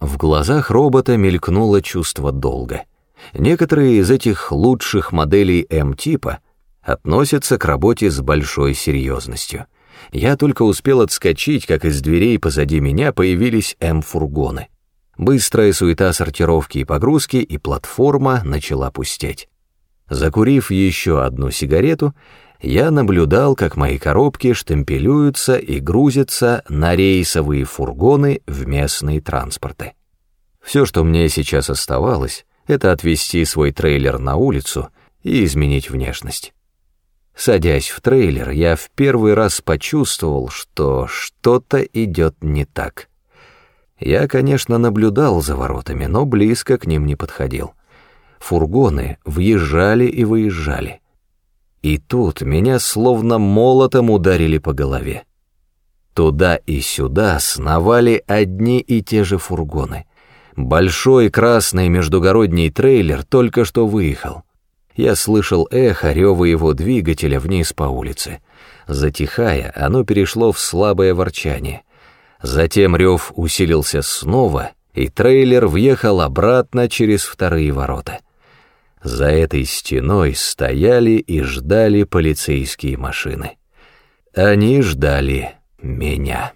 В глазах робота мелькнуло чувство долга. Некоторые из этих лучших моделей М-типа относятся к работе с большой серьезностью. Я только успел отскочить, как из дверей позади меня появились М-фургоны. Быстрая суета сортировки и погрузки, и платформа начала пустеть. Закурив еще одну сигарету, я наблюдал, как мои коробки штемпелюются и грузятся на рейсовые фургоны в местные транспорты. Все, что мне сейчас оставалось, это отвезти свой трейлер на улицу и изменить внешность. Садясь в трейлер, я в первый раз почувствовал, что что-то идет не так. Я, конечно, наблюдал за воротами, но близко к ним не подходил. Фургоны въезжали и выезжали. И тут меня словно молотом ударили по голове. Туда и сюда сновали одни и те же фургоны. Большой красный междугородний трейлер только что выехал. Я слышал эхо рева его двигателя вниз по улице. Затихая, оно перешло в слабое ворчание. Затем рев усилился снова, и трейлер въехал обратно через вторые ворота. За этой стеной стояли и ждали полицейские машины. Они ждали меня.